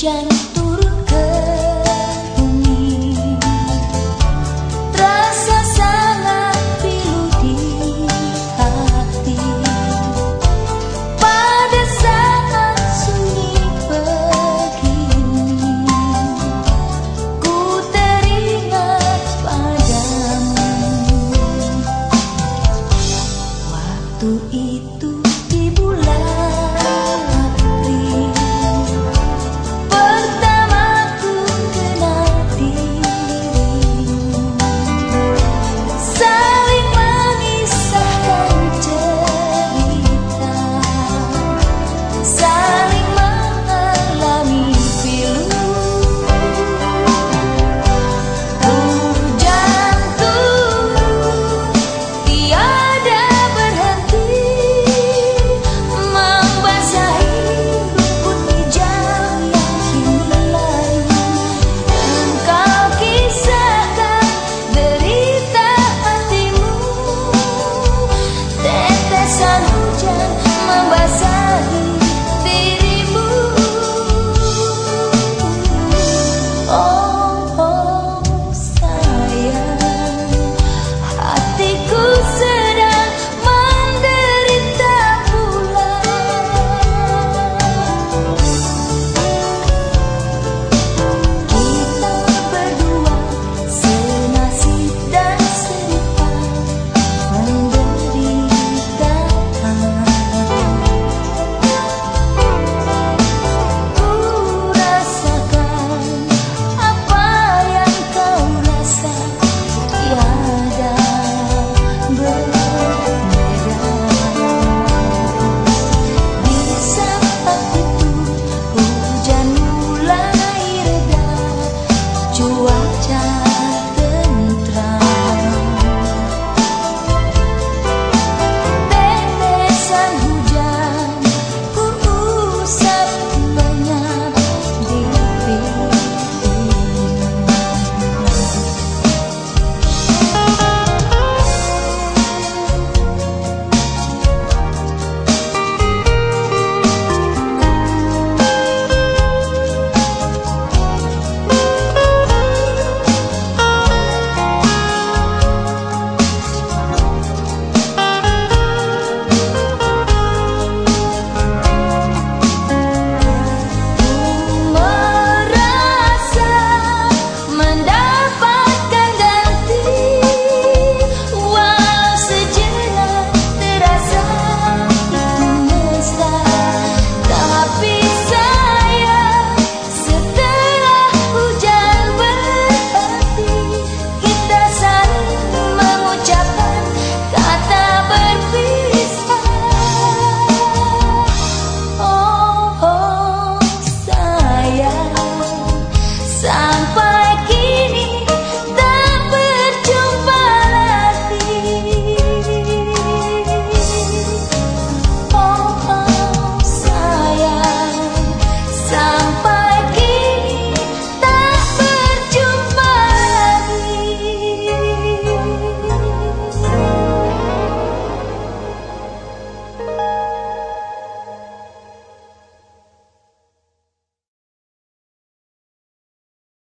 hujan turun ke bumi. Terasa sangat pilu di hati. Pada saat sunyi begini Ku teringat padamu. Waktu itu